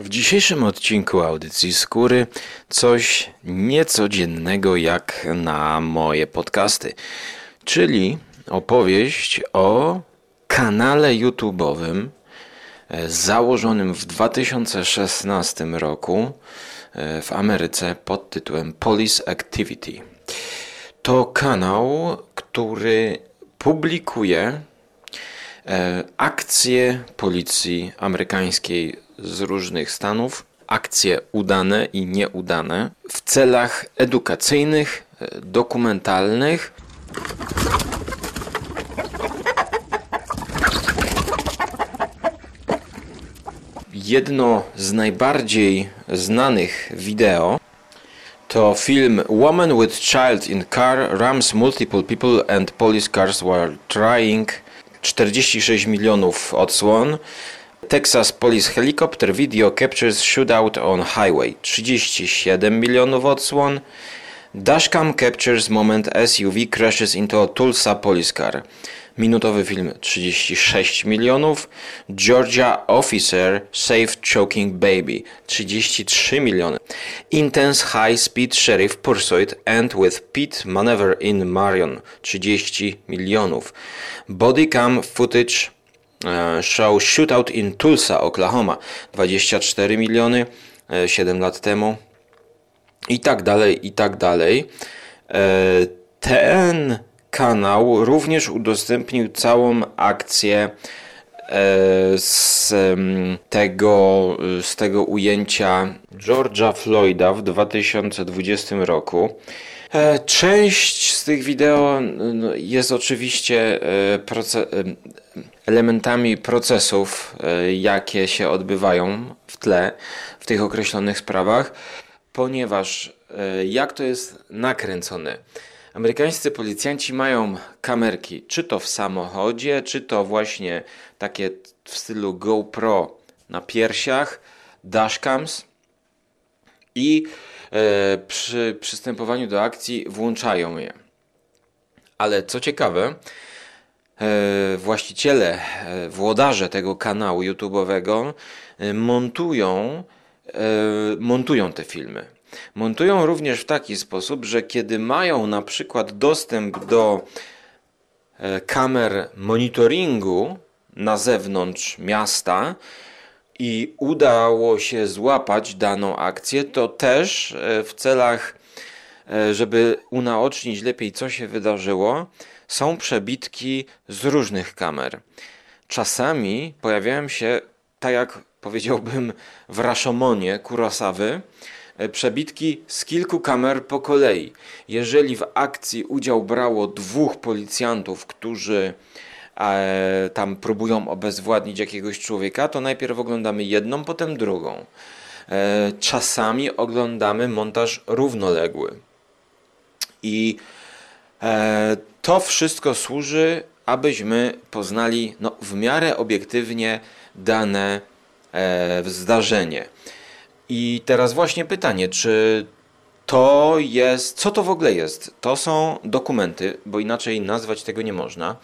W dzisiejszym odcinku audycji Skóry coś niecodziennego jak na moje podcasty, czyli opowieść o kanale YouTube'owym e, założonym w 2016 roku e, w Ameryce pod tytułem Police Activity. To kanał, który publikuje e, akcje policji amerykańskiej z różnych stanów, akcje udane i nieudane w celach edukacyjnych, e, dokumentalnych. Jedno z najbardziej znanych wideo to film Woman with Child in Car rams multiple people and police cars while trying 46 milionów odsłon. Texas Police Helicopter Video Captures Shootout on Highway 37 milionów odsłon. Dashcam captures moment SUV crashes into a Tulsa police car. Minutowy film 36 milionów. Georgia Officer Saved Choking Baby 33 miliony. Intense High Speed Sheriff Pursuit and with Pit Maneuver in Marion 30 milionów. Bodycam footage show Shootout in Tulsa, Oklahoma 24 miliony 7 e, lat temu i tak dalej, i tak dalej. E, ten kanał również udostępnił całą akcję z tego, z tego ujęcia George'a Floyda w 2020 roku. Część z tych wideo jest oczywiście elementami procesów, e, jakie się odbywają w tle w tych określonych sprawach, ponieważ e, jak to jest nakręcone? Amerykańscy policjanci mają kamerki, czy to w samochodzie, czy to właśnie takie w stylu GoPro na piersiach, dashcams i e, przy przystępowaniu do akcji włączają je. Ale co ciekawe, właściciele, e, włodarze tego kanału YouTube'owego e, montują, montują te filmy. Montują również w taki sposób, że kiedy mają na przykład dostęp do kamer monitoringu na zewnątrz miasta i udało się złapać daną akcję, to też w celach, żeby unaocznić lepiej, co się wydarzyło, są przebitki z różnych kamer. Czasami pojawiają się, tak jak powiedziałbym w Rashomonie Kurosawy, e, przebitki z kilku kamer po kolei. Jeżeli w akcji udział brało dwóch policjantów, którzy e, tam próbują obezwładnić jakiegoś człowieka, to najpierw oglądamy jedną, potem drugą. E, czasami oglądamy montaż równoległy. I e, to wszystko służy, abyśmy poznali no, w miarę obiektywnie dane e, zdarzenie. I teraz właśnie pytanie, czy to jest, co to w ogóle jest? To są dokumenty, bo inaczej nazwać tego nie można.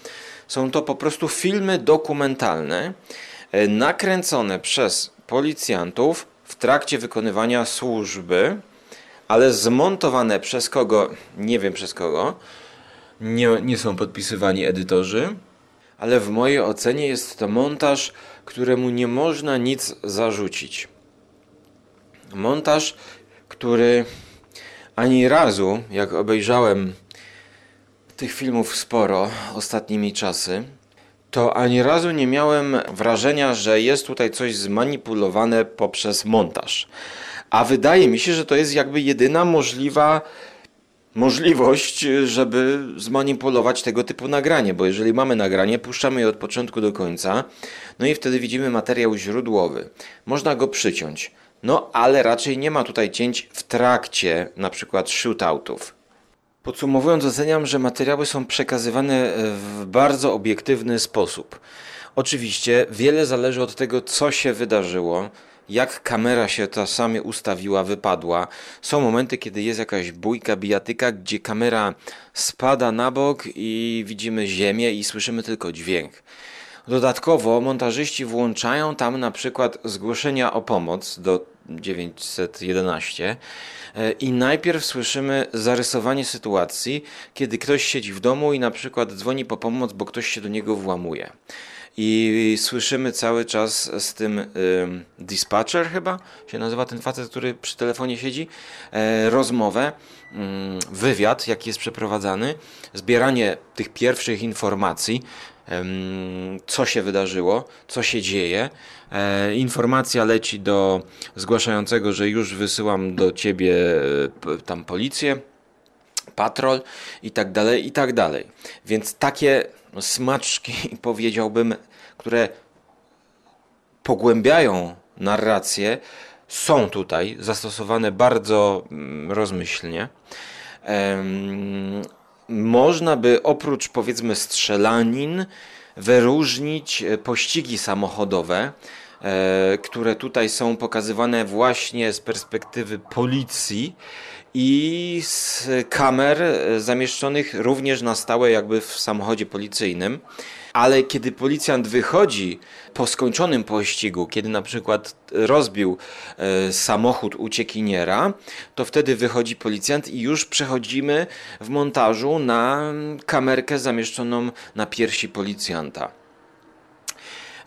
Są to po prostu filmy dokumentalne, e, nakręcone przez policjantów w trakcie wykonywania służby, ale zmontowane przez kogo, nie wiem przez kogo, nie, nie są podpisywani edytorzy, ale w mojej ocenie jest to montaż, któremu nie można nic zarzucić. Montaż, który ani razu, jak obejrzałem tych filmów sporo ostatnimi czasy, to ani razu nie miałem wrażenia, że jest tutaj coś zmanipulowane poprzez montaż. A wydaje mi się, że to jest jakby jedyna możliwa możliwość, żeby zmanipulować tego typu nagranie, bo jeżeli mamy nagranie, puszczamy je od początku do końca, no i wtedy widzimy materiał źródłowy. Można go przyciąć, no ale raczej nie ma tutaj cięć w trakcie na przykład shootoutów. Podsumowując, oceniam, że materiały są przekazywane w bardzo obiektywny sposób. Oczywiście wiele zależy od tego, co się wydarzyło, jak kamera się czasami ustawiła, wypadła. Są momenty, kiedy jest jakaś bójka, bijatyka, gdzie kamera spada na bok i widzimy ziemię i słyszymy tylko dźwięk. Dodatkowo montażyści włączają tam na przykład zgłoszenia o pomoc do 911 e, i najpierw słyszymy zarysowanie sytuacji, kiedy ktoś siedzi w domu i na przykład dzwoni po pomoc, bo ktoś się do niego włamuje. I słyszymy cały czas z tym y, dispatcher chyba się nazywa ten facet, który przy telefonie siedzi, y, rozmowę, y, wywiad, jaki jest przeprowadzany, zbieranie tych pierwszych informacji, co się wydarzyło, co się dzieje. E, informacja leci do zgłaszającego, że już wysyłam do ciebie tam policję, patrol i tak dalej, i tak dalej. Więc takie smaczki, powiedziałbym, które pogłębiają narrację, są tutaj zastosowane bardzo mm, rozmyślnie. Można by oprócz powiedzmy strzelanin wyróżnić e, pościgi samochodowe, e, które tutaj są pokazywane właśnie z perspektywy policji i z kamer e, zamieszczonych również na stałe jakby w samochodzie policyjnym. Ale kiedy policjant wychodzi po skończonym pościgu, kiedy na przykład rozbił e, samochód uciekiniera, to wtedy wychodzi policjant i już przechodzimy w montażu na kamerkę zamieszczoną na piersi policjanta.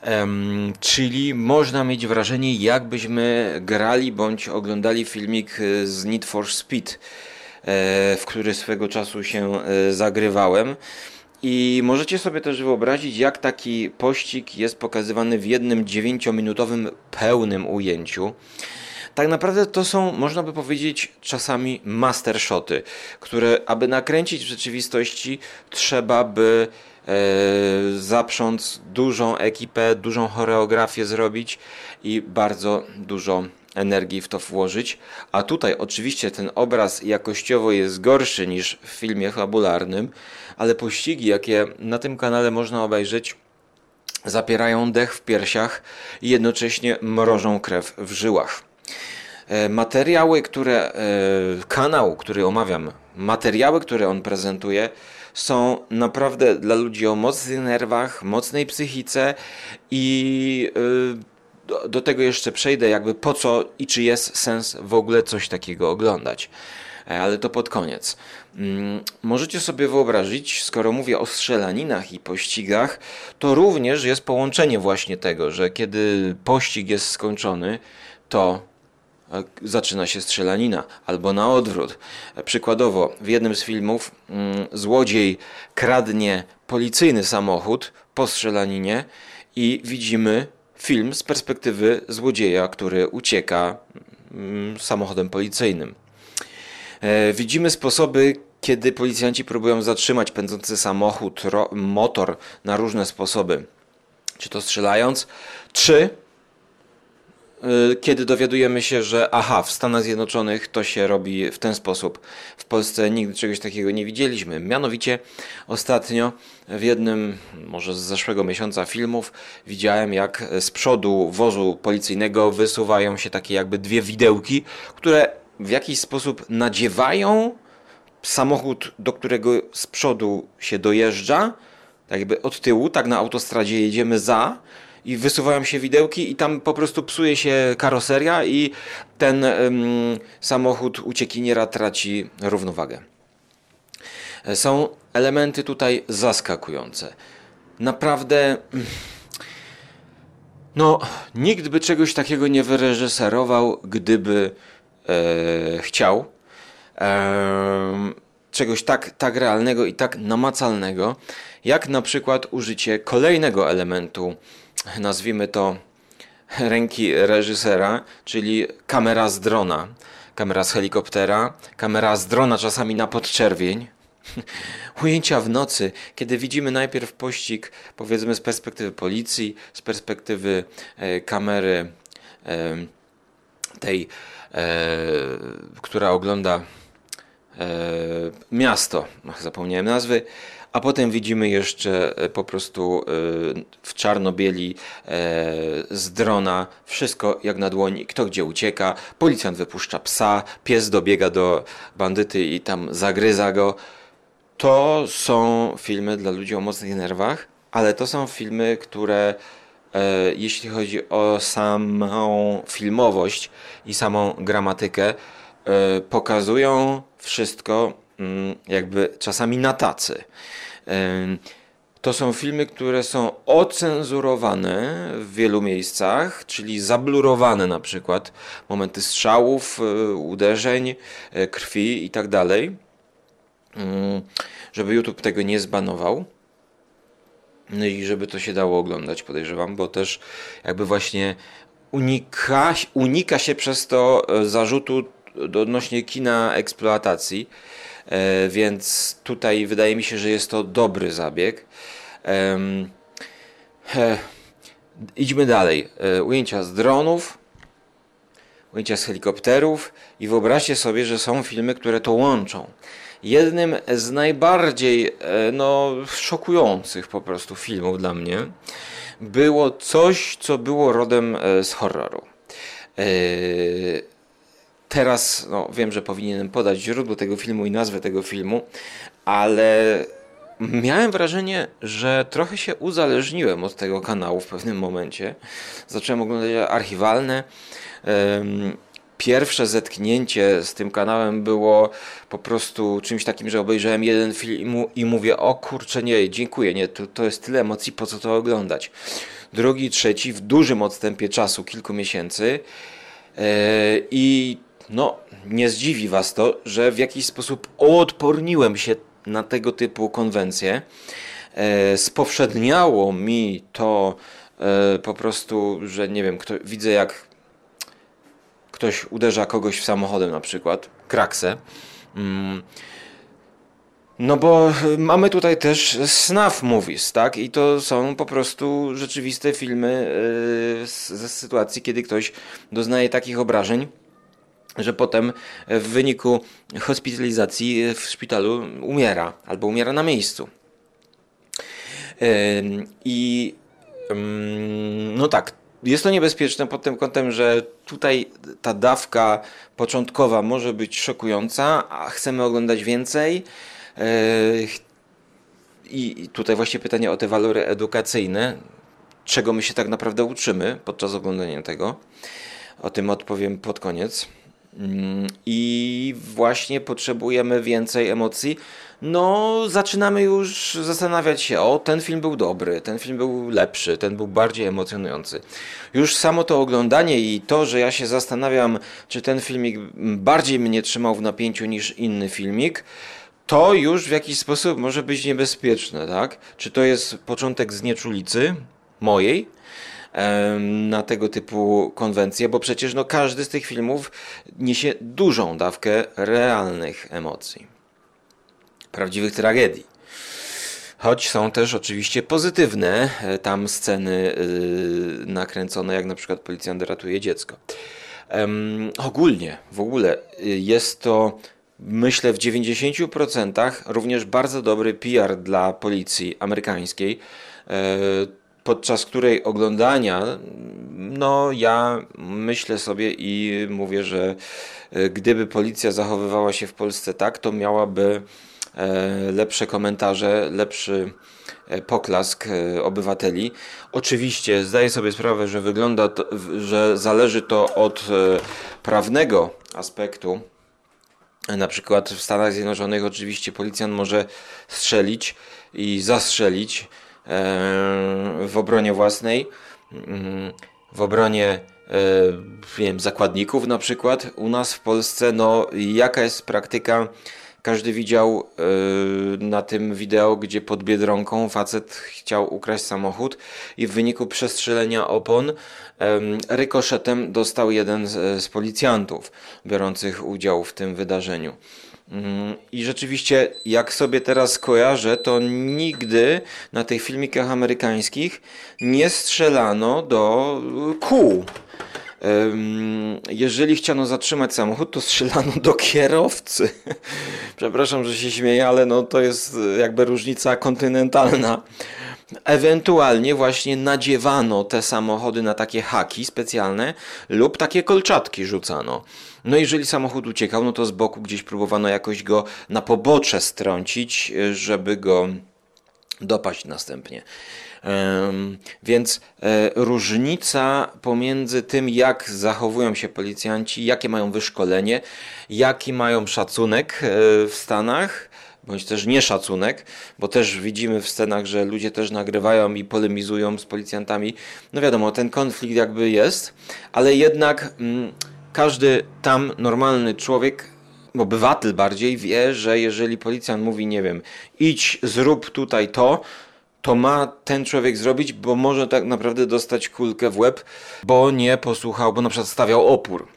Um, czyli można mieć wrażenie, jakbyśmy grali bądź oglądali filmik e, z Need for Speed, e, w który swego czasu się e, zagrywałem. I możecie sobie też wyobrazić, jak taki pościg jest pokazywany w jednym 9-minutowym pełnym ujęciu. Tak naprawdę to są, można by powiedzieć, czasami master shoty, które, aby nakręcić w rzeczywistości, trzeba by E, zaprząc dużą ekipę, dużą choreografię zrobić i bardzo dużo energii w to włożyć. A tutaj oczywiście ten obraz jakościowo jest gorszy niż w filmie fabularnym, ale pościgi, jakie na tym kanale można obejrzeć, zapierają dech w piersiach i jednocześnie mrożą krew w żyłach. E, materiały, które e, kanał, który omawiam, materiały, które on prezentuje, są naprawdę dla ludzi o mocnych nerwach, mocnej psychice i y, do, do tego jeszcze przejdę, jakby po co i czy jest sens w ogóle coś takiego oglądać e, ale to pod koniec. Mm, możecie sobie wyobrazić, skoro mówię o strzelaninach i pościgach, to również jest połączenie właśnie tego, że kiedy pościg jest skończony, to zaczyna się strzelanina, albo na odwrót. Przykładowo, w jednym z filmów mm, złodziej kradnie policyjny samochód po strzelaninie i widzimy film z perspektywy złodzieja, który ucieka mm, samochodem policyjnym. E, widzimy sposoby, kiedy policjanci próbują zatrzymać pędzący samochód, motor na różne sposoby. Czy to strzelając, czy kiedy dowiadujemy się, że aha, w Stanach Zjednoczonych to się robi w ten sposób. W Polsce nigdy czegoś takiego nie widzieliśmy. Mianowicie ostatnio w jednym, może z zeszłego miesiąca filmów widziałem jak z przodu wozu policyjnego wysuwają się takie jakby dwie widełki, które w jakiś sposób nadziewają samochód, do którego z przodu się dojeżdża, tak jakby od tyłu, tak na autostradzie jedziemy za, i wysuwają się widełki i tam po prostu psuje się karoseria i ten ym, samochód uciekiniera traci równowagę. Są elementy tutaj zaskakujące. Naprawdę no, nikt by czegoś takiego nie wyreżyserował, gdyby e, chciał. E, czegoś tak, tak realnego i tak namacalnego, jak na przykład użycie kolejnego elementu nazwijmy to ręki reżysera, czyli kamera z drona, kamera z helikoptera, kamera z drona czasami na podczerwień. Ujęcia w nocy, kiedy widzimy najpierw pościg, powiedzmy z perspektywy policji, z perspektywy e, kamery e, tej, e, która ogląda e, miasto, zapomniałem nazwy, a potem widzimy jeszcze e, po prostu e, w czarno-bieli e, z drona wszystko jak na dłoni, kto gdzie ucieka, policjant wypuszcza psa, pies dobiega do bandyty i tam zagryza go. To są filmy dla ludzi o mocnych nerwach ale to są filmy, które jeśli chodzi o samą filmowość i samą gramatykę, pokazują wszystko jakby czasami na tacy. To są filmy, które są ocenzurowane w wielu miejscach, czyli zablurowane na przykład momenty strzałów, e, uderzeń, e, krwi i tak dalej, mm, żeby YouTube tego nie zbanował. No i żeby to się dało oglądać, podejrzewam, bo też jakby właśnie unika, unika się przez to e, zarzutu odnośnie kina eksploatacji, więc tutaj wydaje mi się, że jest to dobry zabieg. Idźmy dalej. E, ujęcia z dronów, ujęcia z helikopterów i wyobraźcie sobie, że są filmy, które to łączą. Jednym z najbardziej e, no, szokujących po prostu filmów dla mnie było coś, co było rodem e, z horroru. Teraz no, wiem, że powinienem podać źródło tego filmu i nazwę tego filmu, ale Miałem wrażenie, że trochę się uzależniłem od tego kanału w pewnym momencie. Zacząłem oglądać archiwalne. Pierwsze zetknięcie z tym kanałem było po prostu czymś takim, że obejrzałem jeden film i mówię: O kurczę, nie, dziękuję, nie, to, to jest tyle emocji, po co to oglądać. Drugi, trzeci w dużym odstępie czasu, kilku miesięcy. E, I no, nie zdziwi Was to, że w jakiś sposób odporniłem się na tego typu konwencje. E, spowszedniało mi to e, po prostu, że nie wiem, kto, widzę jak ktoś uderza kogoś w samochodem na przykład, kraksę. Mm. No bo mamy tutaj też snuff movies, tak? I to są po prostu rzeczywiste filmy e, ze sytuacji, kiedy ktoś doznaje takich obrażeń, że potem w wyniku hospitalizacji w szpitalu umiera albo umiera na miejscu. I no tak, jest to niebezpieczne pod tym kątem, że tutaj ta dawka początkowa może być szokująca, a chcemy oglądać więcej. I tutaj właśnie pytanie o te walory edukacyjne, czego my się tak naprawdę uczymy podczas oglądania tego. O tym odpowiem pod koniec. I właśnie potrzebujemy więcej emocji, no zaczynamy już zastanawiać się, o ten film był dobry, ten film był lepszy, ten był bardziej emocjonujący. Już samo to oglądanie i to, że ja się zastanawiam, czy ten filmik bardziej mnie trzymał w napięciu niż inny filmik, to już w jakiś sposób może być niebezpieczne, tak? Czy to jest początek znieczulicy mojej, na tego typu konwencje, bo przecież no, każdy z tych filmów niesie dużą dawkę realnych emocji, prawdziwych tragedii. Choć są też oczywiście pozytywne e, tam sceny yy, nakręcone, jak na przykład policjant ratuje dziecko. Ogólnie, w ogóle y, jest to, myślę, w 90% również bardzo dobry PR dla policji amerykańskiej. Podczas której oglądania, no ja myślę sobie i mówię, że e, gdyby policja zachowywała się w Polsce tak, to miałaby e, lepsze komentarze, lepszy e, poklask obywateli. Oczywiście zdaję sobie sprawę, że wygląda to, że zależy to od prawnego aspektu. Na przykład w Stanach Zjednoczonych oczywiście policjant może strzelić i zastrzelić w obronie własnej, w obronie e, wiem, zakładników na przykład. U nas w Polsce, no jaka jest praktyka? Każdy widział e, na tym wideo, gdzie pod Biedronką facet chciał ukraść samochód i w wyniku przestrzelenia opon rykoszetem dostał jeden z, z policjantów biorących udział w tym wydarzeniu. Mm, I rzeczywiście, jak sobie teraz kojarzę, to nigdy na tych filmikach amerykańskich nie strzelano do kół. Jeżeli chciano zatrzymać samochód, to strzelano do kierowcy. Przepraszam, że się śmieję, ale no to jest jakby różnica kontynentalna. Ewentualnie właśnie nadziewano te samochody na takie haki specjalne lub takie kolczatki rzucano. No jeżeli samochód uciekał, no to z boku gdzieś próbowano jakoś go na pobocze strącić, żeby go dopaść następnie. Więc e, różnica pomiędzy tym, jak zachowują się policjanci, jakie mają wyszkolenie, jaki mają szacunek e, w Stanach, bądź też nieszacunek, bo też widzimy w scenach, że ludzie też nagrywają i polemizują z policjantami. No wiadomo, ten konflikt jakby jest, ale jednak mm, każdy tam normalny człowiek obywatel bardziej wie, że jeżeli policjant mówi, nie wiem, idź, zrób tutaj to, to ma ten człowiek zrobić, bo może tak naprawdę dostać kulkę w łeb, bo nie posłuchał, bo na przykład stawiał opór.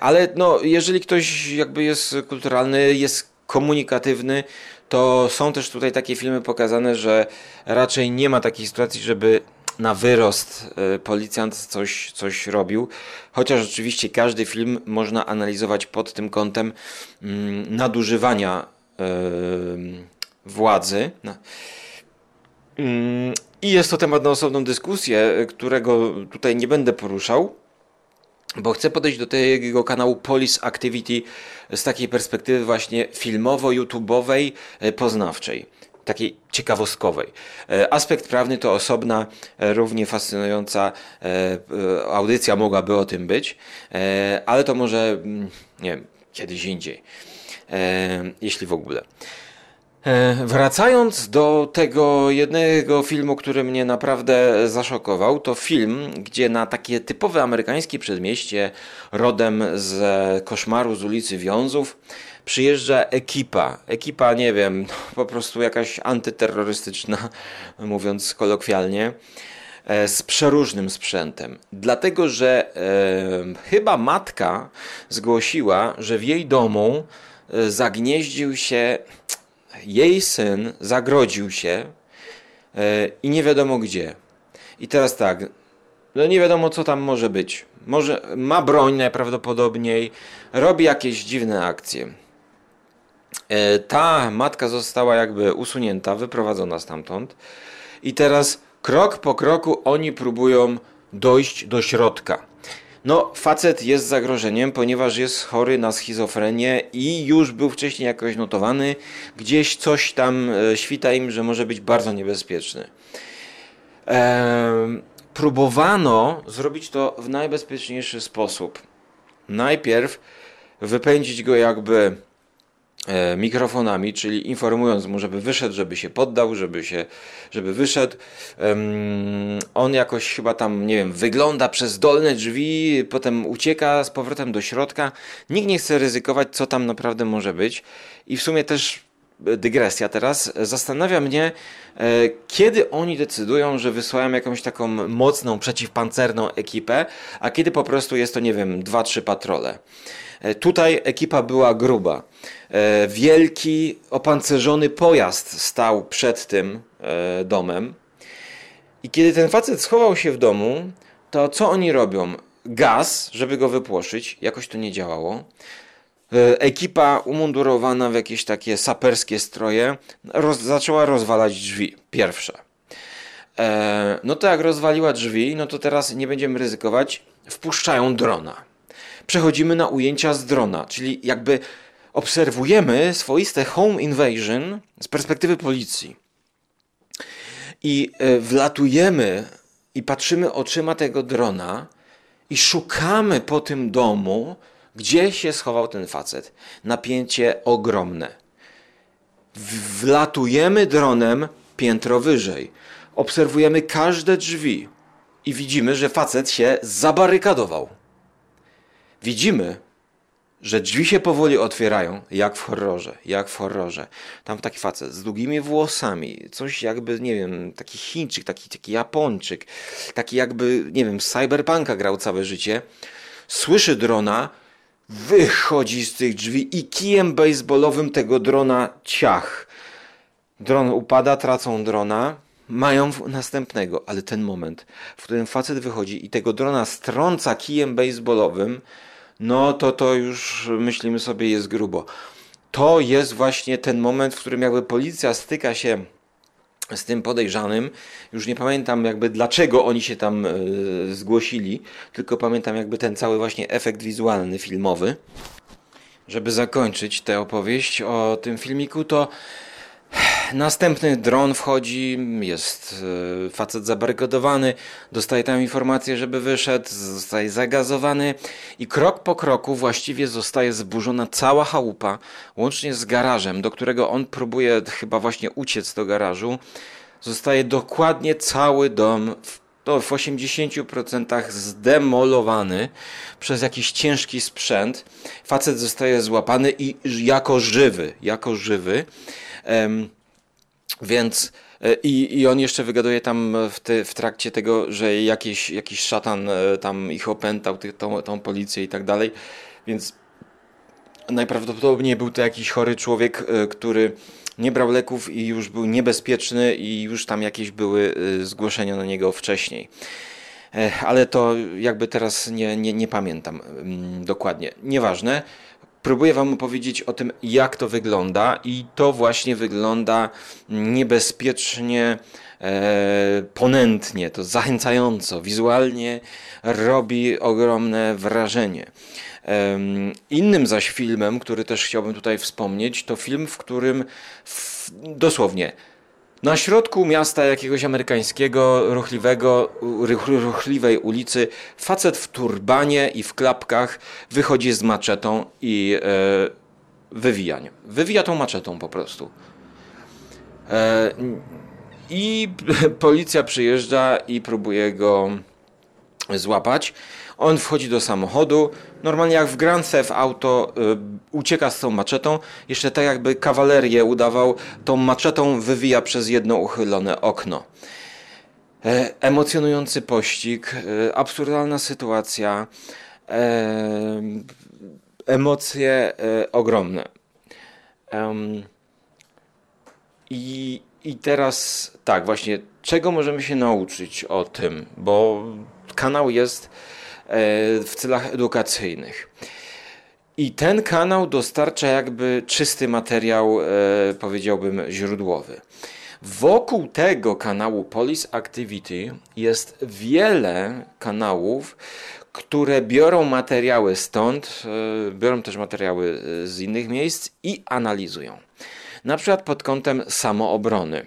Ale no, jeżeli ktoś jakby jest kulturalny, jest komunikatywny, to są też tutaj takie filmy pokazane, że raczej nie ma takiej sytuacji, żeby na wyrost e, policjant coś, coś robił. Chociaż oczywiście każdy film można analizować pod tym kątem mm, nadużywania władzy. Mm, I jest to temat na osobną dyskusję, którego tutaj nie będę poruszał, bo chcę podejść do tego kanału Police Activity z takiej perspektywy właśnie filmowo-youtubowej, e, poznawczej takiej ciekawostkowej. E, aspekt prawny to osobna, e, równie fascynująca audycja mogłaby o tym być, ale to może, mm, nie wiem, kiedyś indziej, jeśli w ogóle. E, wracając do tego jednego filmu, który mnie naprawdę zaszokował, to film, gdzie na takie typowe amerykańskie przedmieście, rodem z koszmaru z ulicy Wiązów, przyjeżdża ekipa. Ekipa, nie wiem, po prostu jakaś antyterrorystyczna, mówiąc kolokwialnie, e, z przeróżnym sprzętem. Dlatego, że e, chyba matka zgłosiła, że w jej domu e, zagnieździł się jej syn zagrodził się e, i nie wiadomo gdzie. I teraz tak, no nie wiadomo co tam może być. Może ma broń najprawdopodobniej, robi jakieś dziwne akcje. E, ta matka została jakby usunięta, wyprowadzona stamtąd. I teraz krok po kroku oni próbują dojść do środka. No, facet jest zagrożeniem, ponieważ jest chory na schizofrenię i już był wcześniej jakoś notowany. Gdzieś coś tam e, świta im, że może być bardzo niebezpieczny. Próbowano zrobić to w najbezpieczniejszy sposób. Najpierw wypędzić go jakby mikrofonami, czyli informując mu, żeby wyszedł, żeby się poddał, żeby się, żeby wyszedł. On jakoś chyba tam, nie wiem, wygląda przez dolne drzwi, potem ucieka z powrotem do środka. Nikt nie chce ryzykować, co tam naprawdę może być. I w sumie też e, dygresja teraz, zastanawia mnie, e, kiedy oni decydują, że wysyłają jakąś taką mocną, przeciwpancerną ekipę, a kiedy po prostu jest to, nie wiem, dwa, trzy patrole. Tutaj ekipa była gruba. E, wielki, opancerzony pojazd stał przed tym e, domem. I kiedy ten facet schował się w domu, to co oni robią? Gaz, żeby go wypłoszyć, jakoś to nie działało. E, ekipa umundurowana w jakieś takie saperskie stroje roz, zaczęła rozwalać drzwi. Pierwsze. E, no to jak rozwaliła drzwi, no to teraz nie będziemy ryzykować. Wpuszczają drona. Przechodzimy na ujęcia z drona, czyli jakby obserwujemy swoiste home invasion z perspektywy policji. I e, wlatujemy i patrzymy oczyma tego drona i szukamy po tym domu, gdzie się schował ten facet. Napięcie ogromne. Wlatujemy dronem piętro wyżej. Obserwujemy każde drzwi i widzimy, że facet się zabarykadował. Widzimy, że drzwi się powoli otwierają, jak w horrorze, jak w horrorze. Tam taki facet z długimi włosami, coś jakby, nie wiem, taki Chińczyk, taki, taki Japończyk, taki jakby, nie wiem, cyberpunka grał całe życie, słyszy drona, wychodzi z tych drzwi i kijem baseballowym tego drona ciach. Dron upada, tracą drona, mają następnego, ale ten moment, w którym facet wychodzi i tego drona strąca kijem baseballowym, no to to już myślimy sobie jest grubo. To jest właśnie ten moment, w którym jakby policja styka się z tym podejrzanym. Już nie pamiętam jakby dlaczego oni się tam y, zgłosili, tylko pamiętam jakby ten cały właśnie efekt wizualny, filmowy. Żeby zakończyć tę opowieść o tym filmiku, to następny dron wchodzi, jest e, facet zabarykadowany, dostaje tam informację, żeby wyszedł, zostaje zagazowany i krok po kroku właściwie zostaje zburzona cała chałupa, łącznie z garażem, do którego on próbuje chyba właśnie uciec do garażu. Zostaje dokładnie cały dom w w 80% zdemolowany przez jakiś ciężki sprzęt. Facet zostaje złapany i jako żywy, jako żywy. Więc e, i, I on jeszcze wygaduje tam w, te, w trakcie tego, że jakiś, jakiś szatan e, tam ich opętał, ty, tą, tą policję i tak dalej. Więc najprawdopodobniej był to jakiś chory człowiek, e, który nie brał leków i już był niebezpieczny i już tam jakieś były zgłoszenia na niego wcześniej. Ale to jakby teraz nie, nie, nie pamiętam mm, dokładnie. Nieważne próbuję Wam opowiedzieć o tym, jak to wygląda, i to właśnie wygląda niebezpiecznie, e, ponętnie, to zachęcająco, wizualnie robi ogromne wrażenie. Innym zaś filmem, który też chciałbym tutaj wspomnieć, to film, w którym w, dosłownie na środku miasta jakiegoś amerykańskiego, ruchliwego, ruchliwej ulicy, facet w turbanie i w klapkach wychodzi z maczetą i e, wywija. Wywija tą maczetą po prostu. E, I policja przyjeżdża i próbuje go złapać. On wchodzi do samochodu, normalnie jak w Grand Theft Auto y, ucieka z tą maczetą, jeszcze tak jakby kawalerię udawał, tą maczetą wywija przez jedno uchylone okno. E, emocjonujący pościg, e, absurdalna sytuacja, e, emocje e, ogromne. I, teraz tak, właśnie, czego możemy się nauczyć o tym, bo kanał jest w celach edukacyjnych. I ten kanał dostarcza jakby czysty materiał, e, powiedziałbym, źródłowy. Wokół tego kanału Police Activity jest wiele kanałów, które biorą materiały stąd, e, biorą też materiały z innych miejsc i analizują. Na przykład pod kątem samoobrony.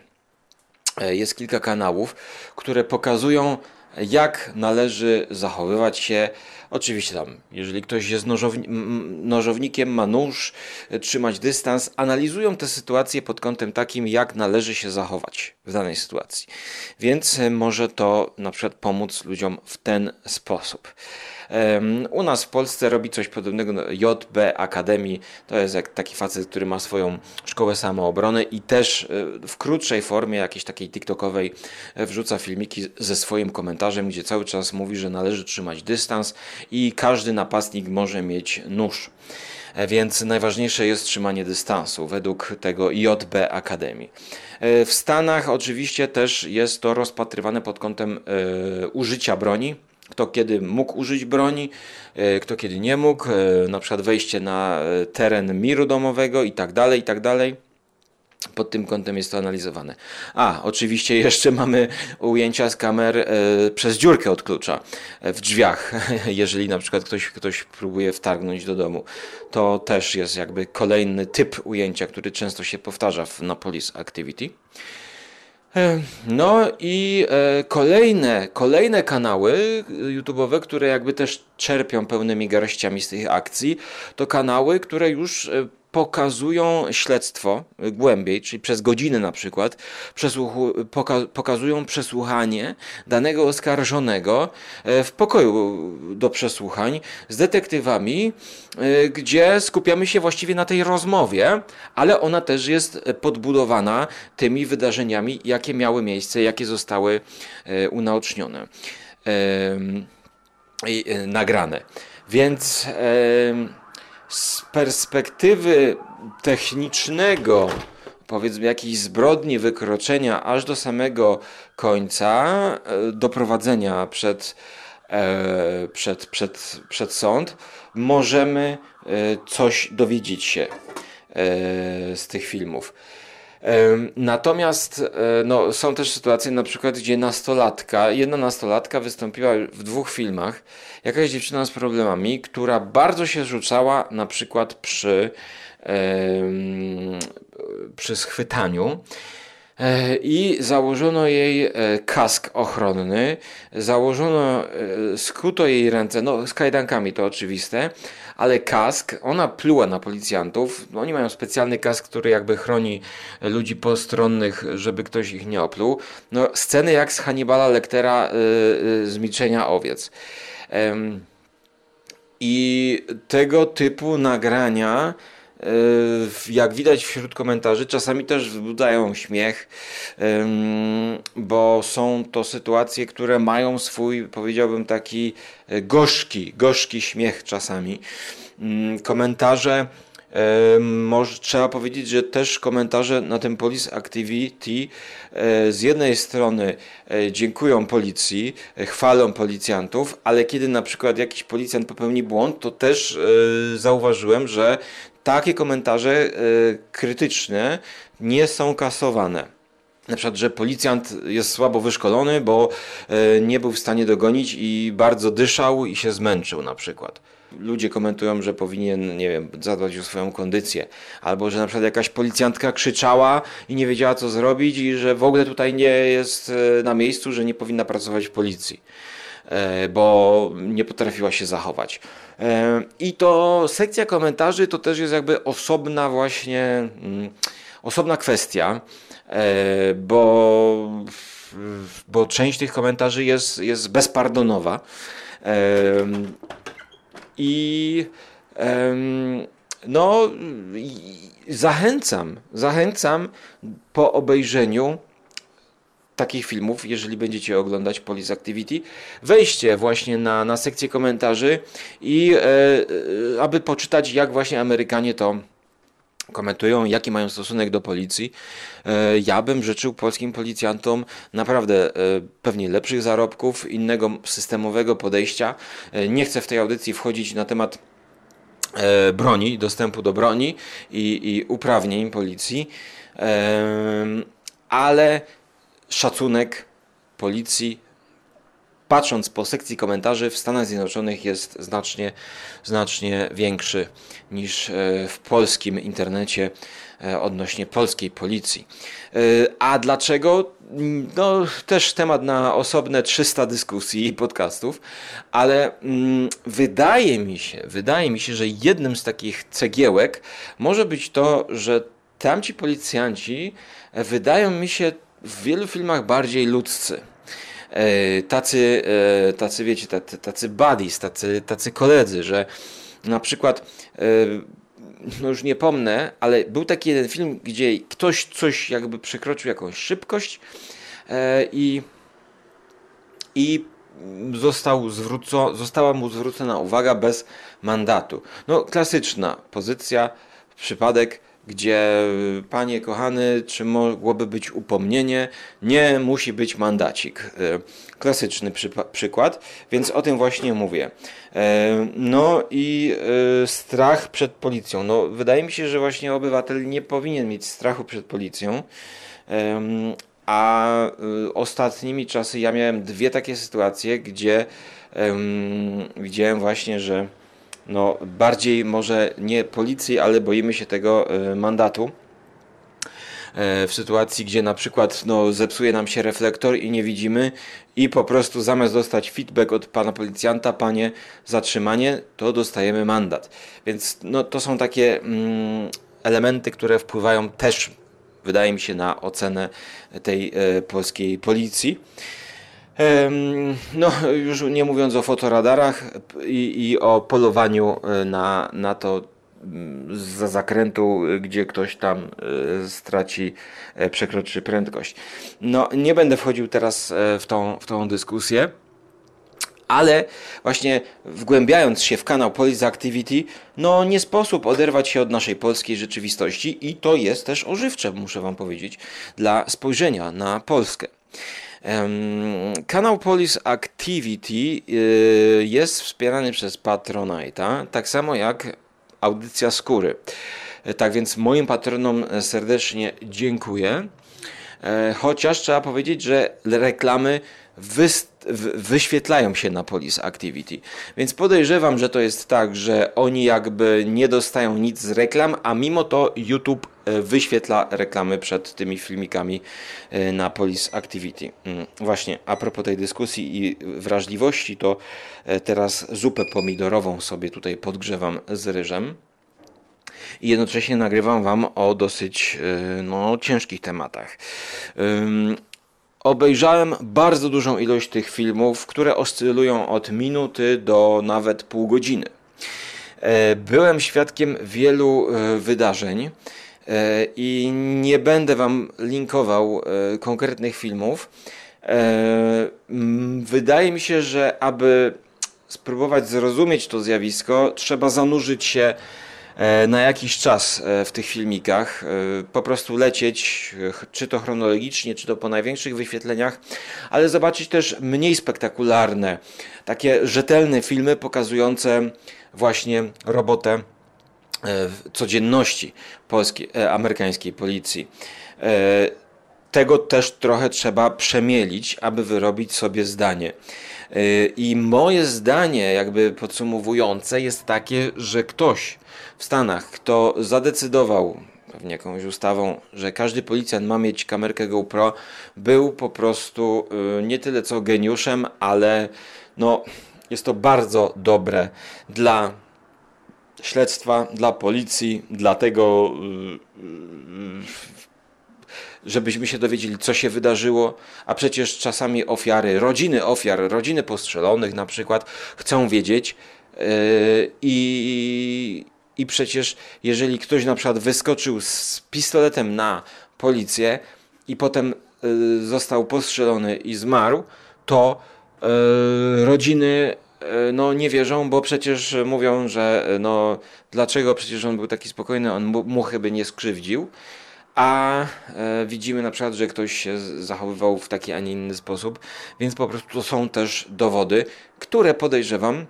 Jest kilka kanałów, które pokazują jak należy zachowywać się. Oczywiście tam, jeżeli ktoś jest nożowni nożownikiem, ma nóż, trzymać dystans, analizują tę sytuację pod kątem takim, jak należy się zachować w danej sytuacji. Więc może to na przykład pomóc ludziom w ten sposób. U nas w Polsce robi coś podobnego JB Akademii. To jest jak taki facet, który ma swoją szkołę samoobrony i też e, w krótszej formie, jakiejś takiej TikTokowej, e, wrzuca filmiki ze swoim komentarzem, gdzie cały czas mówi, że należy trzymać dystans i każdy napastnik może mieć nóż. E, więc najważniejsze jest trzymanie dystansu według tego JB Akademii. W Stanach oczywiście też jest to rozpatrywane pod kątem użycia broni kto kiedy mógł użyć broni, e, kto kiedy nie mógł, e, na przykład wejście na e, teren miru domowego i tak dalej, i tak dalej. Pod tym kątem jest to analizowane. A, oczywiście jeszcze mamy ujęcia z kamer e, przez dziurkę od klucza w drzwiach. Jeżeli na przykład ktoś, ktoś próbuje wtargnąć do domu, to też jest jakby kolejny typ ujęcia, który często się powtarza w, na Police Activity. E, no i e, kolejne, kolejne kanały YouTube'owe, które jakby też czerpią pełnymi garściami z tych akcji, to kanały, które już e, pokazują śledztwo głębiej, czyli przez godziny na przykład, poka pokazują przesłuchanie danego oskarżonego e, w pokoju do przesłuchań z detektywami, e, gdzie skupiamy się właściwie na tej rozmowie, ale ona też jest podbudowana tymi wydarzeniami, jakie miały miejsce, jakie zostały e, unaocznione nagrane. Więc z perspektywy technicznego, powiedzmy jakiejś zbrodni, wykroczenia, aż do samego końca, e, doprowadzenia przed, e, przed, przed, przed sąd, możemy e, coś dowiedzieć się z tych filmów. Natomiast no, są też sytuacje, na przykład, gdzie nastolatka, jedna nastolatka wystąpiła w dwóch filmach, jakaś dziewczyna z problemami, która bardzo się rzucała na przykład przy przy schwytaniu. E, I założono jej kask ochronny, założono, skuto jej ręce, no z kajdankami to oczywiste, ale kask, ona pluła na policjantów. Oni mają specjalny kask, który jakby chroni ludzi postronnych, żeby ktoś ich nie opluł. No, sceny jak z Hannibala Lectera z Milczenia Owiec. I tego typu nagrania jak widać wśród komentarzy, czasami też wzbudzają śmiech, bo są to sytuacje, które mają swój, powiedziałbym, taki e, gorzki, gorzki śmiech czasami. Komentarze może trzeba powiedzieć, że też komentarze na tym Police Activity e, z jednej strony dziękują policji, chwalą policjantów, ale kiedy na przykład jakiś policjant popełni błąd, to też zauważyłem, że takie komentarze y, krytyczne nie są kasowane. Na przykład, że policjant jest słabo wyszkolony, bo y, nie był w stanie dogonić i bardzo dyszał i się zmęczył na przykład. Ludzie komentują, że powinien, nie wiem, zadbać o swoją kondycję, albo że na przykład jakaś policjantka krzyczała i nie wiedziała co zrobić i że w ogóle tutaj nie jest y, na miejscu, że nie powinna pracować w policji. E, bo nie potrafiła się zachować. I to sekcja komentarzy to też jest jakby osobna właśnie, mm, osobna kwestia, e, bo, bo część tych komentarzy jest, jest bezpardonowa. I no, zachęcam, zachęcam po obejrzeniu takich filmów, jeżeli będziecie oglądać Police Activity, wejście właśnie na, na sekcję komentarzy i e, e, aby poczytać, jak właśnie Amerykanie to komentują, jaki mają stosunek do policji. E, ja bym życzył polskim policjantom naprawdę e, pewnie lepszych zarobków, innego systemowego podejścia. Nie chcę w tej audycji wchodzić na temat broni, dostępu do broni i, i uprawnień policji, ale szacunek policji, patrząc po sekcji komentarzy, w Stanach Zjednoczonych jest znacznie, znacznie większy niż e, w polskim internecie e, odnośnie polskiej policji. E, a dlaczego? No, też temat na osobne 300 dyskusji i podcastów, ale mm, wydaje mi się, wydaje mi się, że jednym z takich cegiełek może być to, że tamci policjanci wydają mi się w wielu filmach bardziej ludzcy. E, tacy, e, tacy wiecie, tacy, tacy buddies, tacy, tacy koledzy, że na przykład e, no już nie pomnę, ale był taki jeden film, gdzie ktoś coś jakby przekroczył jakąś szybkość i, i został zwróco, została mu zwrócona uwaga bez mandatu. No klasyczna pozycja, przypadek gdzie panie kochany, czy mogłoby być upomnienie? Nie, musi być mandacik. E, klasyczny przykład, więc o tym właśnie mówię. E, no i e, strach przed policją. No, wydaje mi się, że właśnie obywatel nie powinien mieć strachu przed policją. A ostatnimi czasy ja miałem dwie takie sytuacje, gdzie widziałem właśnie, że no, bardziej może nie policji, ale boimy się tego e, mandatu e, w sytuacji, gdzie na przykład no, zepsuje nam się reflektor i nie widzimy i po prostu zamiast dostać feedback od pana policjanta, panie zatrzymanie, to dostajemy mandat. Więc no, to są takie mm, elementy, które wpływają też, wydaje mi się, na ocenę tej e, polskiej policji. No, już nie mówiąc o fotoradarach i, i o polowaniu e, na, na to za zakrętu, gdzie ktoś tam e, straci, e, przekroczy prędkość. No, nie będę wchodził teraz w tą, w tą dyskusję, ale właśnie wgłębiając się w kanał Police Activity, no nie sposób oderwać się od naszej polskiej rzeczywistości i to jest też ożywcze, muszę Wam powiedzieć, dla spojrzenia na Polskę. Kanał Police Activity y, jest wspierany przez Patronite'a, tak samo jak audycja skóry. E, tak więc moim patronom serdecznie dziękuję. E, chociaż trzeba powiedzieć, że reklamy wyświetlają się na Police Activity. Więc podejrzewam, że to jest tak, że oni jakby nie dostają nic z reklam, a mimo to YouTube e, wyświetla reklamy przed tymi filmikami e, na Police Activity. Mm, właśnie, a propos tej dyskusji i wrażliwości, to e, teraz zupę pomidorową sobie tutaj podgrzewam z ryżem i jednocześnie nagrywam Wam o dosyć no, ciężkich tematach. Obejrzałem bardzo dużą ilość tych filmów, które oscylują od minuty do nawet pół godziny. E, byłem świadkiem wielu e, wydarzeń e, i nie będę Wam linkował konkretnych filmów. Wydaje mi się, że aby spróbować zrozumieć to zjawisko, trzeba zanurzyć się na jakiś czas e, w tych filmikach, e, po prostu lecieć, czy to chronologicznie, czy to po największych wyświetleniach, ale zobaczyć też mniej spektakularne, takie rzetelne filmy pokazujące właśnie robotę codzienności polskiej, amerykańskiej policji. Tego też trochę trzeba przemielić, aby wyrobić sobie zdanie. I moje zdanie, jakby podsumowujące, jest takie, że ktoś, w Stanach, kto zadecydował pewnie jakąś ustawą, że każdy policjant ma mieć kamerkę GoPro, był po prostu y, nie tyle co geniuszem, ale no, jest to bardzo dobre dla śledztwa, dla policji, dlatego y, y, żebyśmy się dowiedzieli, co się wydarzyło, a przecież czasami ofiary, rodziny ofiar, rodziny postrzelonych na przykład, chcą wiedzieć i i przecież jeżeli ktoś na przykład wyskoczył z pistoletem na policję i potem y, został postrzelony i zmarł, to y, rodziny no, nie wierzą, bo przecież mówią, że no, dlaczego przecież on był taki spokojny, on mu, mu chyba nie skrzywdził. A e, widzimy na przykład, że ktoś się zachowywał w taki, a nie inny sposób, więc po prostu to są też dowody, które podejrzewam,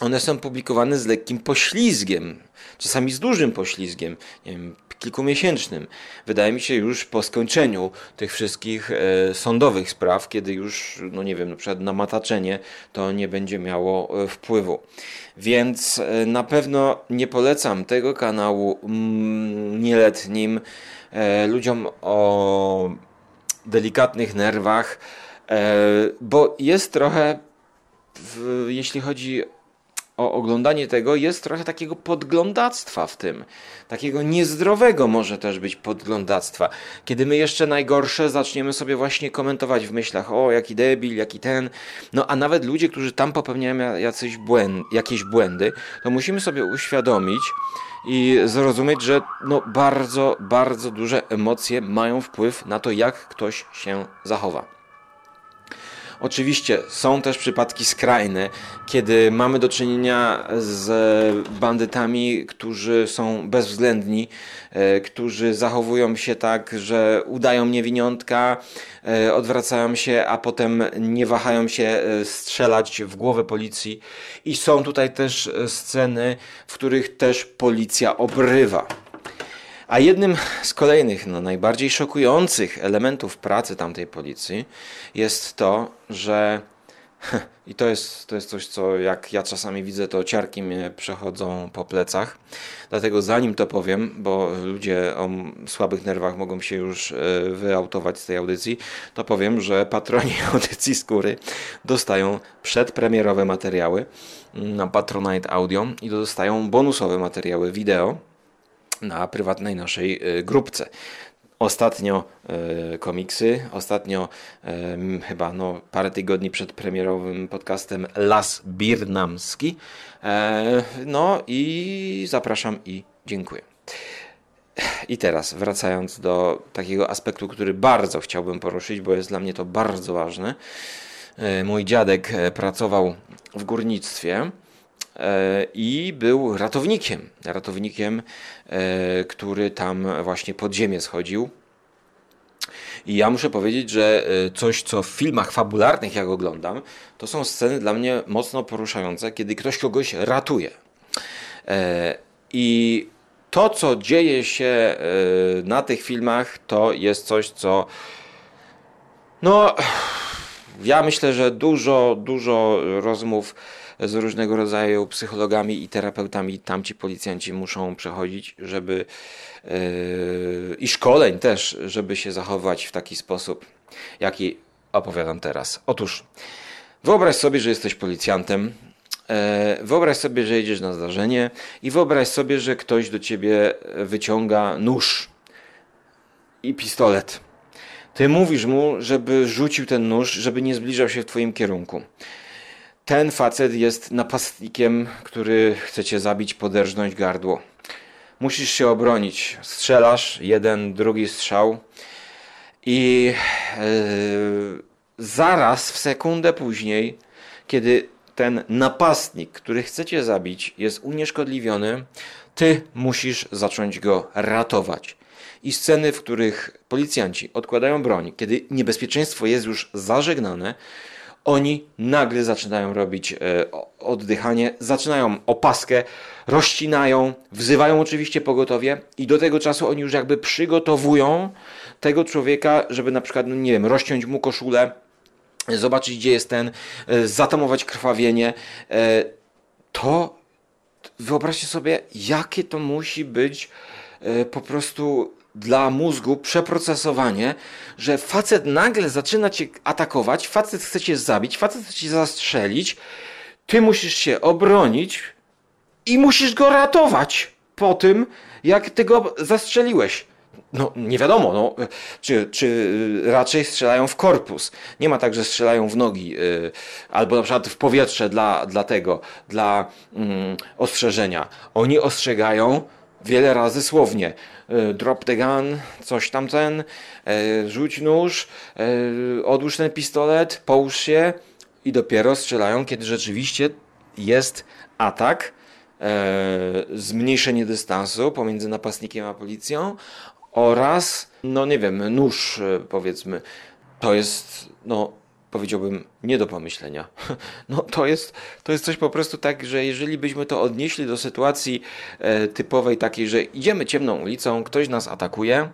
one są publikowane z lekkim poślizgiem, czasami z dużym poślizgiem, nie wiem, kilkumiesięcznym. Wydaje mi się już po skończeniu tych wszystkich e, sądowych spraw, kiedy już, no nie wiem, na przykład na mataczenie to nie będzie miało e, wpływu. Więc e, na pewno nie polecam tego kanału mm, nieletnim, e, ludziom o delikatnych nerwach, e, bo jest trochę, w, jeśli chodzi o oglądanie tego jest trochę takiego podglądactwa w tym. Takiego niezdrowego może też być podglądactwa. Kiedy my jeszcze najgorsze zaczniemy sobie właśnie komentować w myślach, o jaki debil, jaki ten. No a nawet ludzie, którzy tam popełniają jacyś błęd, jakieś błędy, to musimy sobie uświadomić i zrozumieć, że no bardzo, bardzo duże emocje mają wpływ na to, jak ktoś się zachowa. Oczywiście są też przypadki skrajne, kiedy mamy do czynienia z bandytami, którzy są bezwzględni, e, którzy zachowują się tak, że udają niewiniątka, e, odwracają się, a potem nie wahają się e, strzelać w głowę policji. I są tutaj też sceny, w których też policja obrywa. A jednym z kolejnych, no, najbardziej szokujących elementów pracy tamtej policji jest to, że i to jest, to jest coś, co jak ja czasami widzę, to ciarki mnie przechodzą po plecach. Dlatego zanim to powiem, bo ludzie o słabych nerwach mogą się już e, wyautować z tej audycji, to powiem, że patroni audycji skóry dostają przedpremierowe materiały na Patronite Audio i dostają bonusowe materiały wideo na prywatnej naszej y, grupce. Ostatnio e, komiksy, ostatnio e, chyba no, parę tygodni przed premierowym podcastem Las Birnamski. E, no i zapraszam i dziękuję. I teraz wracając do takiego aspektu, który bardzo chciałbym poruszyć, bo jest dla mnie to bardzo ważne. Mój dziadek pracował w górnictwie E, i był ratownikiem. Ratownikiem, e, który tam właśnie pod ziemię schodził. I ja muszę powiedzieć, że e, coś, co w filmach fabularnych jak oglądam, to są sceny dla mnie mocno poruszające, kiedy ktoś kogoś ratuje. I to, co dzieje się na tych filmach, to jest coś, co no ja myślę, że dużo, dużo rozmów z różnego rodzaju psychologami i terapeutami tamci policjanci muszą przechodzić, żeby yy, i szkoleń też, żeby się zachować w taki sposób, jaki opowiadam teraz. Otóż wyobraź sobie, że jesteś policjantem, e, Wyobraź sobie, że jedziesz na zdarzenie i wyobraź sobie, że ktoś do ciebie wyciąga nóż i pistolet. Ty mówisz mu, żeby rzucił ten nóż, żeby nie zbliżał się w twoim kierunku. Ten facet jest napastnikiem, który chce cię zabić, poderżnąć gardło. Musisz się obronić. Strzelasz, jeden, drugi strzał i yy, zaraz, w sekundę później, kiedy ten napastnik, który chce cię zabić, jest unieszkodliwiony, ty musisz zacząć go ratować. I sceny, w których policjanci odkładają broń, kiedy niebezpieczeństwo jest już zażegnane, oni nagle zaczynają robić e, oddychanie, zaczynają opaskę, rozcinają, wzywają oczywiście pogotowie i do tego czasu oni już jakby przygotowują tego człowieka, żeby na przykład, no nie wiem, rozciąć mu koszulę, zobaczyć gdzie jest ten, e, zatamować krwawienie. E, to wyobraźcie sobie, jakie to musi być po prostu dla mózgu przeprocesowanie, że facet nagle zaczyna cię atakować, facet chce cię zabić, facet chce cię zastrzelić, ty musisz się obronić i musisz go ratować po tym, jak ty go zastrzeliłeś. No, nie wiadomo, no, czy, czy raczej strzelają w korpus. Nie ma tak, że strzelają w nogi, yy, albo na przykład w powietrze dla, dla tego, dla yy, ostrzeżenia. Oni ostrzegają wiele razy słownie. E, drop the gun, coś tam ten, e, rzuć nóż, e, odłóż ten pistolet, połóż się i dopiero strzelają, kiedy rzeczywiście jest atak, zmniejszenie dystansu pomiędzy napastnikiem a policją oraz, no nie wiem, nóż powiedzmy. To jest, no powiedziałbym, nie do pomyślenia. No to jest, to jest coś po prostu tak, że jeżeli byśmy to odnieśli do sytuacji e, typowej takiej, że idziemy ciemną ulicą, ktoś nas atakuje,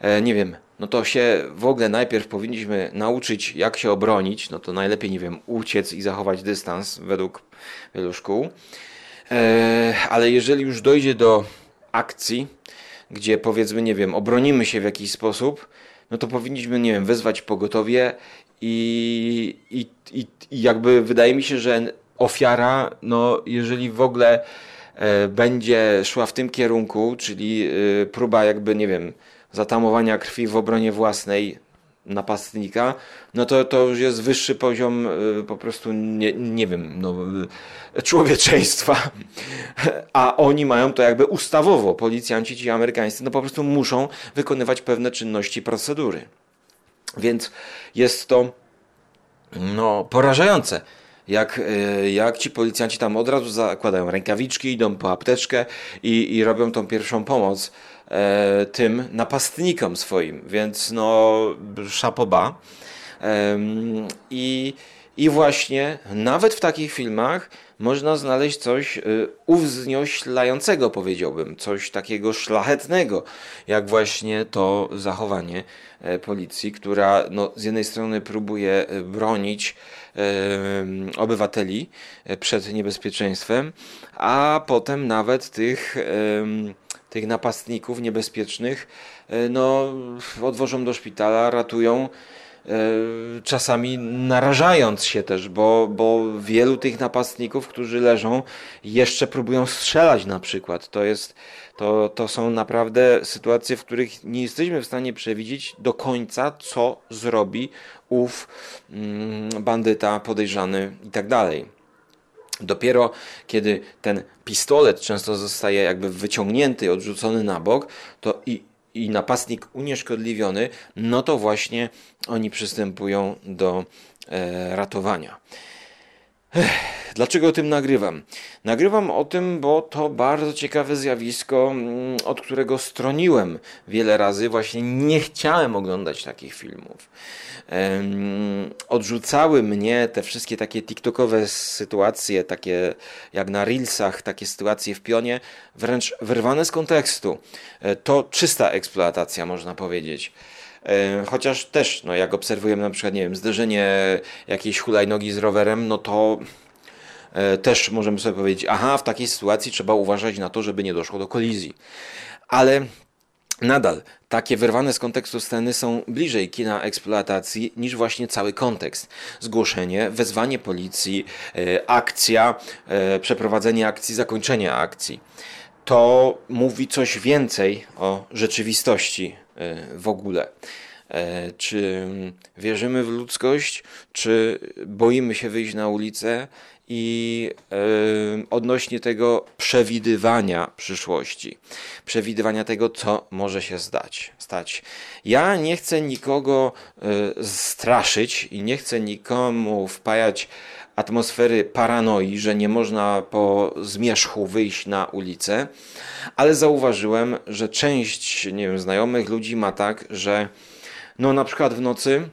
e, nie wiem, no to się w ogóle najpierw powinniśmy nauczyć, jak się obronić, no to najlepiej, nie wiem, uciec i zachować dystans według wielu szkół. E, ale jeżeli już dojdzie do akcji, gdzie powiedzmy, nie wiem, obronimy się w jakiś sposób, no to powinniśmy, nie wiem, wezwać pogotowie i, i, i, i jakby wydaje mi się, że ofiara, no jeżeli w ogóle e, będzie szła w tym kierunku, czyli e, próba jakby, nie wiem, zatamowania krwi w obronie własnej napastnika, no to to już jest wyższy poziom e, po prostu, nie, nie wiem, no, człowieczeństwa, a oni mają to jakby ustawowo, policjanci ci amerykańscy, no po prostu muszą wykonywać pewne czynności, procedury. Więc jest to no, porażające. Jak, e, jak ci policjanci tam od razu zakładają rękawiczki, idą po apteczkę i, i robią tą pierwszą pomoc e, tym napastnikom swoim. Więc no, szapoba. E, I i właśnie nawet w takich filmach można znaleźć coś y, uwznioślającego, powiedziałbym, coś takiego szlachetnego, jak właśnie to zachowanie e, policji, która no, z jednej strony próbuje e, bronić e, obywateli przed niebezpieczeństwem, a potem nawet tych tych napastników niebezpiecznych no, odwożą do szpitala, ratują czasami narażając się też, bo, bo wielu tych napastników, którzy leżą, jeszcze próbują strzelać na przykład. To, jest, to, to są naprawdę sytuacje, w których nie jesteśmy w stanie przewidzieć do końca, co zrobi ów mm, bandyta, podejrzany i tak dalej. Dopiero kiedy ten pistolet często zostaje jakby wyciągnięty, odrzucony na bok, to i i napastnik unieszkodliwiony, no to właśnie oni przystępują do e, ratowania. Dlaczego o tym nagrywam? Nagrywam o tym, bo to bardzo ciekawe zjawisko, mm, od którego stroniłem wiele razy. Właśnie nie chciałem oglądać takich filmów. Odrzucały mnie te wszystkie takie TikTokowe sytuacje, takie jak na Reelsach, takie sytuacje w pionie, wręcz wyrwane z kontekstu. E, to czysta eksploatacja, można powiedzieć. E, chociaż też, no jak obserwujemy na przykład, nie wiem, zderzenie jakiejś hulajnogi z rowerem, no to e, też możemy sobie powiedzieć, aha, w takiej sytuacji trzeba uważać na to, żeby nie doszło do kolizji. Ale Nadal takie wyrwane z kontekstu sceny są bliżej kina eksploatacji niż właśnie cały kontekst. Zgłoszenie, wezwanie policji, e, akcja, przeprowadzenie akcji, zakończenie akcji. To mówi coś więcej o rzeczywistości w ogóle. Czy wierzymy w ludzkość, czy boimy się wyjść na ulicę i odnośnie tego przewidywania przyszłości, przewidywania tego, co może się zdać, stać. Ja nie chcę nikogo e, straszyć i nie chcę nikomu wpajać atmosfery paranoi, że nie można po zmierzchu wyjść na ulicę, ale zauważyłem, że część, nie wiem, znajomych ludzi ma tak, że no na przykład w nocy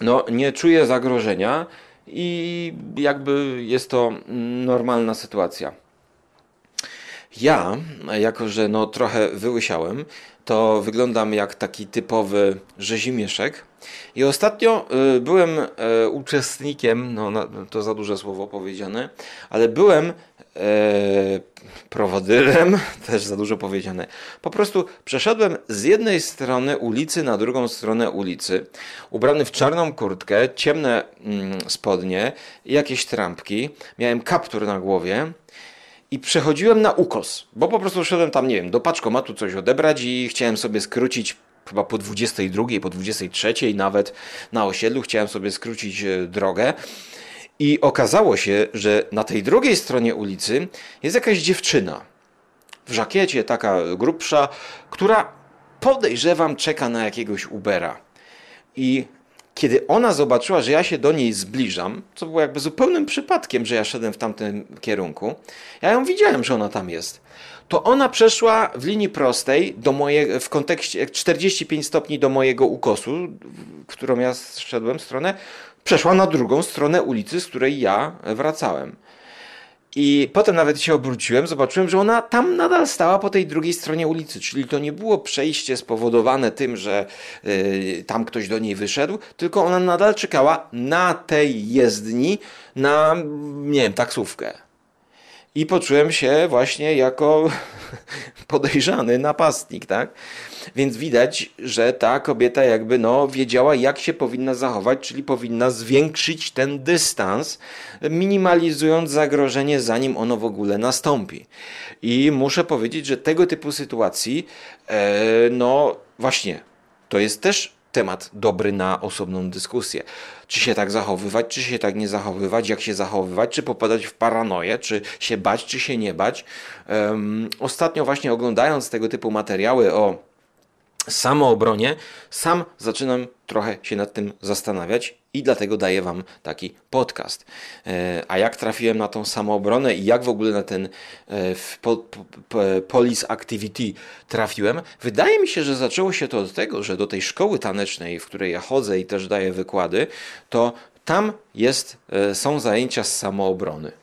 no, nie czuje zagrożenia, i jakby jest to normalna sytuacja. Ja, jako że no trochę wyłysiałem, to wyglądam jak taki typowy rzezimieszek. I ostatnio y, byłem y, uczestnikiem, no to za duże słowo powiedziane, ale byłem e, prowodyrem, też za dużo powiedziane. Po prostu przeszedłem z jednej strony ulicy na drugą stronę ulicy, ubrany w czarną kurtkę, ciemne mm, spodnie, jakieś trampki, miałem kaptur na głowie i przechodziłem na ukos, bo po prostu szedłem tam, nie wiem, do paczkomatu coś odebrać i chciałem sobie skrócić chyba po 22, po 23 nawet na osiedlu chciałem sobie skrócić e, drogę i okazało się, że na tej drugiej stronie ulicy jest jakaś dziewczyna w żakiecie, taka grubsza, która podejrzewam czeka na jakiegoś Ubera. I kiedy ona zobaczyła, że ja się do niej zbliżam, co było jakby zupełnym przypadkiem, że ja szedłem w tamtym kierunku, ja ją widziałem, że ona tam jest, to ona przeszła w linii prostej do moje, w kontekście 45 stopni do mojego ukosu, w którą ja szedłem stronę, przeszła na drugą stronę ulicy, z której ja wracałem. I potem nawet się obróciłem, zobaczyłem, że ona tam nadal stała po tej drugiej stronie ulicy, czyli to nie było przejście spowodowane tym, że yy, tam ktoś do niej wyszedł, tylko ona nadal czekała na tej jezdni na, nie wiem, taksówkę. I poczułem się właśnie jako podejrzany napastnik, tak? Więc widać, że ta kobieta jakby no wiedziała, jak się powinna zachować, czyli powinna zwiększyć ten dystans, minimalizując zagrożenie, zanim ono w ogóle nastąpi. I muszę powiedzieć, że tego typu sytuacji, e, no właśnie, to jest też temat dobry na osobną dyskusję. Czy się tak zachowywać, czy się tak nie zachowywać, jak się zachowywać, czy popadać w paranoję, czy się bać, czy się nie bać. Um, ostatnio właśnie oglądając tego typu materiały o samoobronie, sam zaczynam trochę się nad tym zastanawiać i dlatego daję Wam taki podcast. E, a jak trafiłem na tą samoobronę i jak w ogóle na ten e, police activity trafiłem? Wydaje mi się, że zaczęło się to od tego, że do tej szkoły tanecznej, w której ja chodzę i też daję wykłady, to tam jest, e, są zajęcia z samoobrony.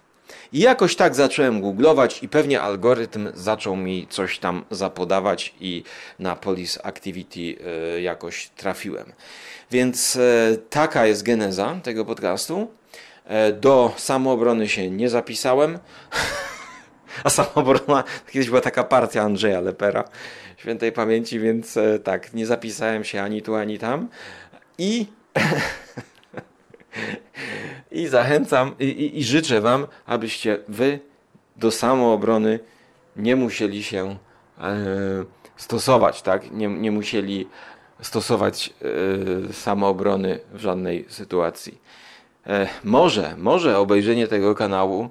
I jakoś tak zacząłem googlować i pewnie algorytm zaczął mi coś tam zapodawać i na Police Activity e, jakoś trafiłem. Więc e, taka jest geneza tego podcastu. E, do samoobrony się nie zapisałem. A samoobrona kiedyś była taka partia Andrzeja Lepera świętej pamięci, więc tak, nie zapisałem się ani tu, ani tam. I I zachęcam i, i, i życzę Wam, abyście Wy do samoobrony nie musieli się e, stosować, tak? Nie, nie musieli stosować e, samoobrony w żadnej sytuacji. E, może, może obejrzenie tego kanału,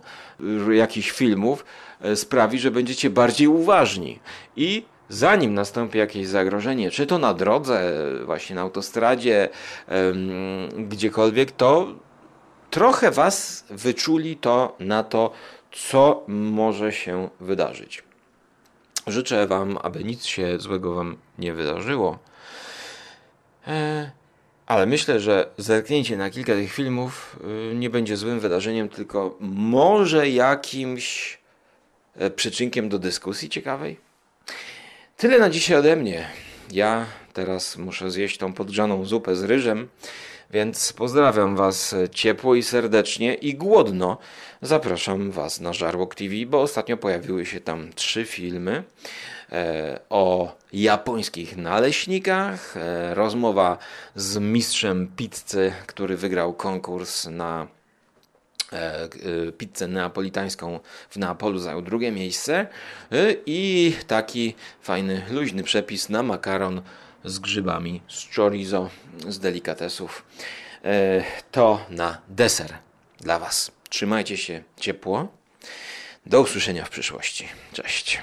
jakichś filmów e, sprawi, że będziecie bardziej uważni i zanim nastąpi jakieś zagrożenie, czy to na drodze, właśnie na autostradzie, gdziekolwiek, to trochę Was wyczuli to na to, co może się wydarzyć. Życzę Wam, aby nic się złego Wam nie wydarzyło. E, ale myślę, że zerknięcie na kilka tych filmów y, nie będzie złym wydarzeniem, tylko może jakimś e, przyczynkiem do dyskusji ciekawej. Tyle na dzisiaj ode mnie. Ja teraz muszę zjeść tą podgrzaną zupę z ryżem. Więc pozdrawiam Was ciepło i serdecznie i głodno. Zapraszam Was na Żarłok TV, bo ostatnio pojawiły się tam trzy filmy e, o japońskich naleśnikach, e, rozmowa z mistrzem pizzy, który wygrał konkurs na e, pizzę neapolitańską w Neapolu zajął drugie miejsce i taki fajny, luźny przepis na makaron z grzybami, z chorizo, z delikatesów. E, to na deser dla Was. Trzymajcie się ciepło. Do usłyszenia w przyszłości. Cześć.